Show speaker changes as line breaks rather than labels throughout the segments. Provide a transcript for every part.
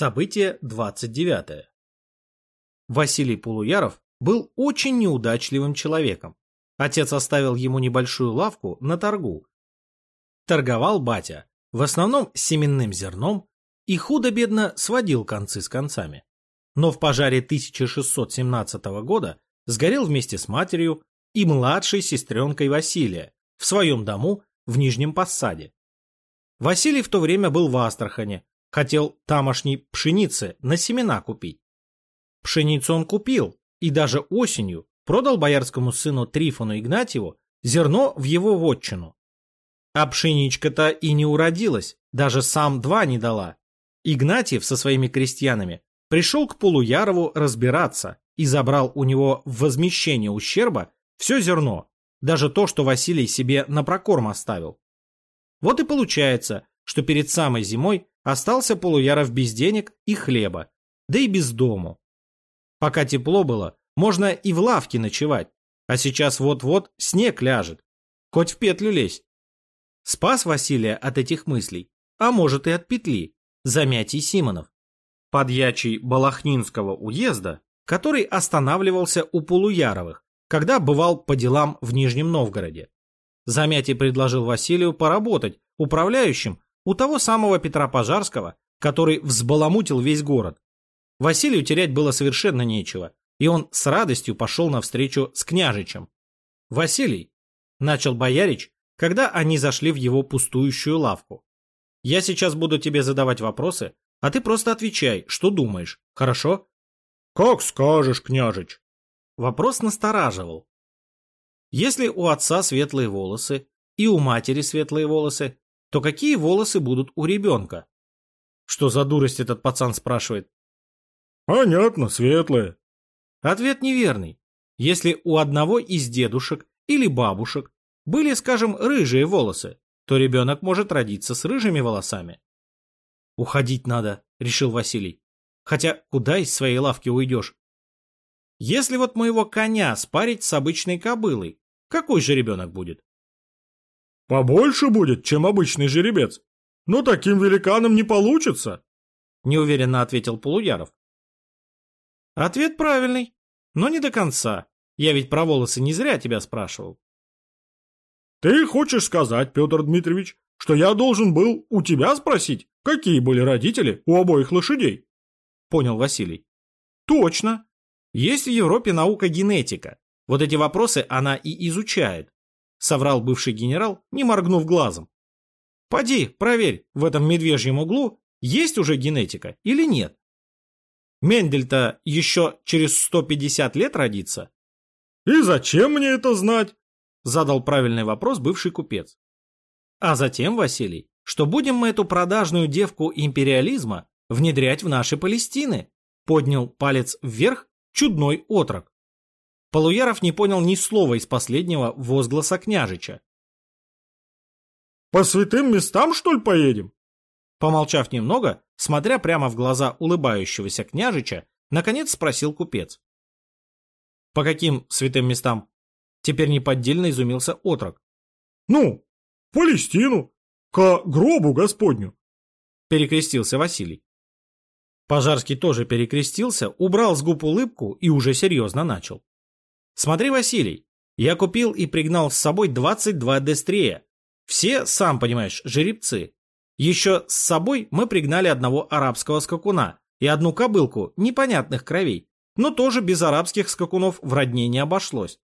Событие 29. Василий Полуяров был очень неудачливым человеком. Отец оставил ему небольшую лавку на торгу. Торговал батя, в основном семенным зерном, и худо-бедно сводил концы с концами. Но в пожаре 1617 года сгорел вместе с матерью и младшей сестренкой Василия в своем дому в Нижнем Поссаде. Василий в то время был в Астрахане, Хотел тамошней пшеницы на семена купить. Пшеницу он купил, и даже осенью продал боярскому сыну Трифону Игнатьеву зерно в его вотчину. А пшеничка-то и не уродилась, даже сам два не дала. Игнатьев со своими крестьянами пришел к Полуярову разбираться и забрал у него в возмещение ущерба все зерно, даже то, что Василий себе на прокорм оставил. Вот и получается, что перед самой зимой Остался Полуяров без денег и хлеба, да и без дому. Пока тепло было, можно и в лавке ночевать, а сейчас вот-вот снег ляжет. Хоть в петлю лезь. Спас Василия от этих мыслей, а может и от петли, замятий Симонов. Подьячий Балахнинского уезда, который останавливался у Полуяровых, когда бывал по делам в Нижнем Новгороде. Замятий предложил Василию поработать управляющим у того самого Петра Пожарского, который взбаламутил весь город. Василию терять было совершенно нечего, и он с радостью пошел навстречу с княжичем. «Василий», — начал боярич, когда они зашли в его пустующую лавку, — «я сейчас буду тебе задавать вопросы, а ты просто отвечай, что думаешь, хорошо?»
«Как скажешь, княжич».
Вопрос настораживал. Если у отца светлые волосы и у матери светлые волосы, то какие волосы будут у ребенка? Что за дурость этот пацан спрашивает?
Понятно, светлые.
Ответ неверный. Если у одного из дедушек или бабушек были, скажем, рыжие волосы, то ребенок может родиться с рыжими волосами. Уходить надо, решил Василий. Хотя куда из своей лавки уйдешь? Если вот моего коня спарить с обычной кобылой, какой же ребенок будет?
Побольше будет, чем обычный жеребец. Но таким великаном не получится.
Неуверенно ответил Полуяров. Ответ правильный, но не до конца. Я ведь про волосы не зря тебя спрашивал.
Ты хочешь сказать, Петр Дмитриевич, что я должен был у тебя спросить, какие были родители у обоих лошадей?
Понял Василий. Точно. Есть в Европе наука генетика. Вот эти вопросы она и изучает. — соврал бывший генерал, не моргнув глазом. «Поди, проверь, в этом медвежьем углу есть уже генетика или нет. Мендель-то еще через 150 лет родится».
«И зачем мне это знать?»
— задал правильный вопрос бывший купец. «А затем, Василий, что будем мы эту продажную девку империализма внедрять в наши Палестины», — поднял палец вверх чудной отрок. Полуяров не понял ни слова из последнего возгласа княжича.
«По святым местам, что ли, поедем?»
Помолчав немного, смотря прямо в глаза улыбающегося княжича, наконец спросил купец. «По каким святым местам?» Теперь неподдельно изумился отрок.
«Ну, Палестину, к гробу Господню!»
Перекрестился Василий. Пожарский тоже перекрестился, убрал с губ улыбку и уже серьезно начал. Смотри, Василий, я купил и пригнал с собой 22 дестрея. Все, сам понимаешь, жеребцы. Еще с собой мы пригнали одного арабского скакуна и одну кобылку непонятных кровей, но тоже без арабских скакунов в родне не обошлось.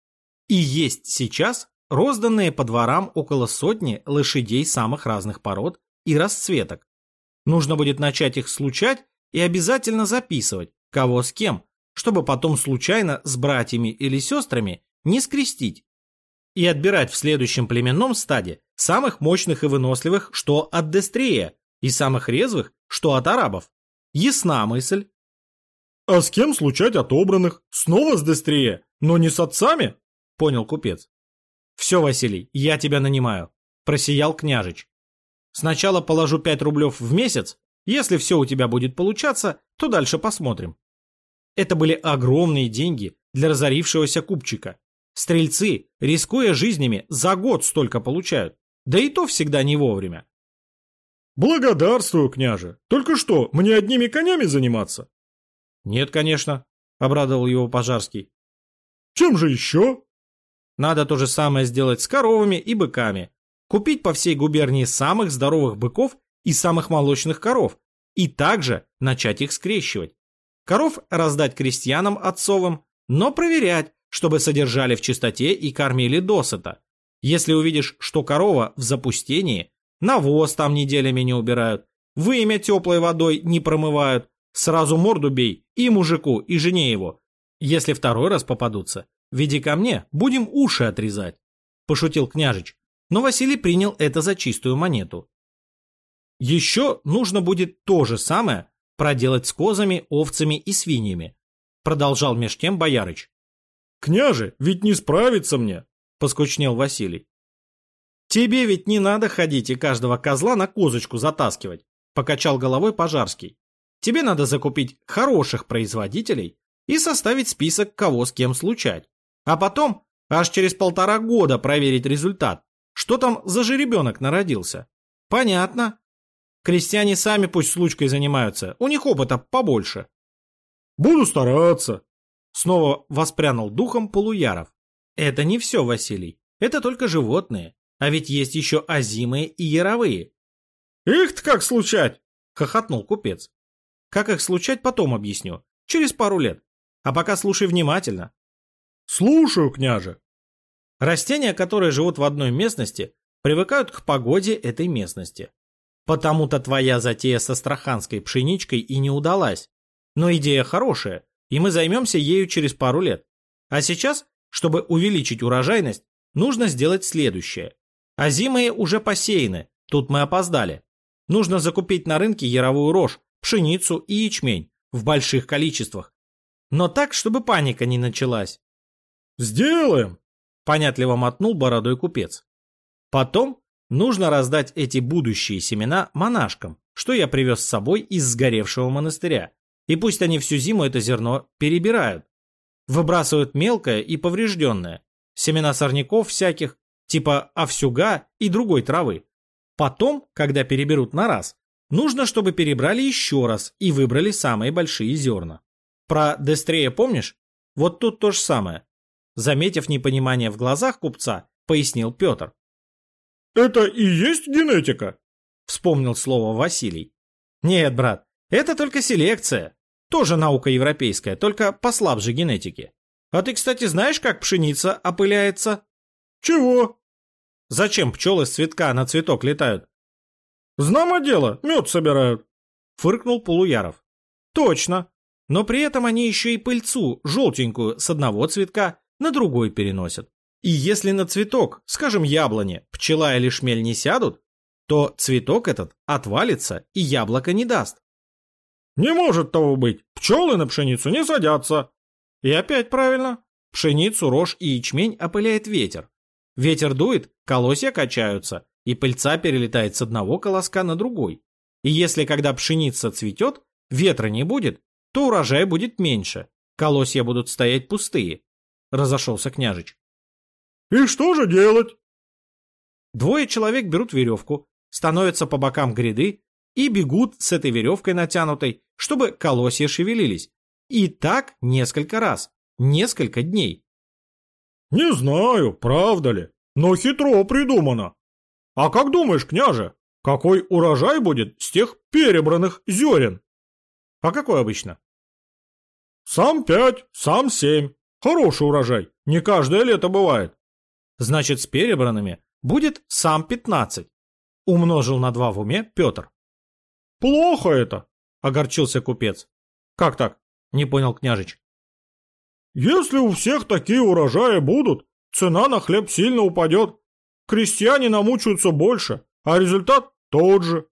И есть сейчас розданные по дворам около сотни лошадей самых разных пород и расцветок. Нужно будет начать их случать и обязательно записывать, кого с кем, чтобы потом случайно с братьями или сестрами не скрестить. И отбирать в следующем племенном стаде самых мощных и выносливых, что от Дестрея, и самых резвых, что от арабов. Ясна мысль.
А с кем случать отобранных? Снова с Дестрея, но не с отцами?
Понял купец. Все, Василий, я тебя нанимаю. Просиял княжич. Сначала положу пять рублев в месяц. Если все у тебя будет получаться, то дальше посмотрим. Это были огромные деньги для разорившегося купчика. Стрельцы, рискуя жизнями, за год столько получают. Да и то всегда не вовремя.
Благодарствую, княже. Только что, мне одними конями заниматься?
Нет, конечно, обрадовал его Пожарский.
Чем же еще?
Надо то же самое сделать с коровами и быками. Купить по всей губернии самых здоровых быков и самых молочных коров, и также начать их скрещивать. Коров раздать крестьянам отцовым, но проверять, чтобы содержали в чистоте и кормили досыта. Если увидишь, что корова в запустении, навоз там неделями не убирают, вымя теплой водой не промывают, сразу морду бей и мужику, и жене его. Если второй раз попадутся, веди ко мне, будем уши отрезать. Пошутил княжич, но Василий принял это за чистую монету. Еще нужно будет то же самое проделать с козами, овцами и свиньями. Продолжал меж тем Боярыч.
«Княже, ведь не справится мне!»
– поскучнел Василий. «Тебе ведь не надо ходить и каждого козла на козочку затаскивать», – покачал головой Пожарский. «Тебе надо закупить хороших производителей и составить список, кого с кем случать. А потом, аж через полтора года проверить результат, что там за жеребенок народился. Понятно. Крестьяне сами пусть случкой занимаются, у них опыта побольше».
«Буду стараться»,
Снова воспрянул духом Полуяров. Это не все, Василий. Это только животные. А ведь есть еще озимые и яровые.
Их-то как случать?
Хохотнул купец. Как их случать, потом объясню. Через пару лет. А пока слушай внимательно.
Слушаю, княже.
Растения, которые живут в одной местности, привыкают к погоде этой местности. Потому-то твоя затея со астраханской пшеничкой и не удалась. Но идея хорошая, и мы займемся ею через пару лет. А сейчас, чтобы увеличить урожайность, нужно сделать следующее. Озимые уже посеяны, тут мы опоздали. Нужно закупить на рынке яровую рожь, пшеницу и ячмень в больших количествах. Но так, чтобы паника не началась.
«Сделаем!»
– понятливо мотнул бородой купец. Потом нужно раздать эти будущие семена монашкам, что я привез с собой из сгоревшего монастыря. И пусть они всю зиму это зерно перебирают. Выбрасывают мелкое и поврежденное. Семена сорняков всяких, типа овсюга и другой травы. Потом, когда переберут на раз, нужно, чтобы перебрали еще раз и выбрали самые большие зерна. Про Дестрея помнишь? Вот тут то же самое. Заметив непонимание в глазах купца, пояснил Петр.
«Это и есть генетика?»
Вспомнил слово Василий. «Нет, брат, это только селекция. Тоже наука европейская, только послабже генетики. А ты, кстати, знаешь, как пшеница опыляется?
Чего?
Зачем пчелы с цветка на цветок летают?
Знамо дело, мед собирают.
Фыркнул Полуяров. Точно. Но при этом они еще и пыльцу, желтенькую, с одного цветка на другой переносят. И если на цветок, скажем, яблони, пчела или шмель не сядут, то цветок этот отвалится и яблоко не даст.
Не может того быть. Пчелы на пшеницу не садятся.
И опять правильно. Пшеницу, рожь и ячмень опыляет ветер. Ветер дует, колосья качаются, и пыльца перелетает с одного колоска на другой. И если когда пшеница цветет, ветра не будет, то урожай будет меньше, колосья будут стоять пустые. Разошелся княжич.
И что же делать?
Двое человек берут веревку, становятся по бокам гряды и бегут с этой веревкой натянутой, чтобы колосья шевелились. И так несколько раз, несколько дней.
Не знаю, правда ли, но хитро придумано. А как думаешь, княже, какой урожай будет с тех перебранных зерен?
А какой обычно?
Сам пять, сам семь. Хороший урожай, не каждое лето бывает.
Значит, с перебранными будет сам пятнадцать. Умножил на два в уме Петр.
Плохо это,
огорчился купец. Как так? Не понял княжич.
Если у всех такие урожаи будут, цена на хлеб сильно упадет. Крестьяне намучаются больше, а результат тот же.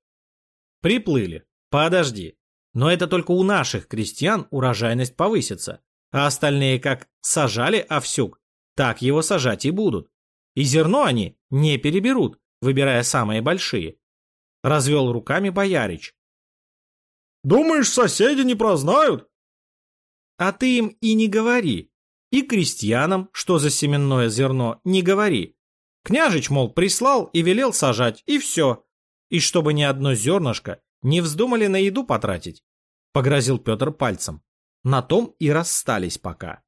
Приплыли. Подожди. Но это только у наших крестьян урожайность повысится. А остальные как сажали овсюк, так его сажать и будут. И зерно они не переберут, выбирая самые большие. Развел руками боярич.
Думаешь, соседи не прознают?
А ты им и не говори. И крестьянам, что за семенное зерно, не говори. Княжич, мол, прислал и велел сажать, и все. И чтобы ни одно зернышко не вздумали на еду потратить, погрозил Петр пальцем. На том и расстались пока.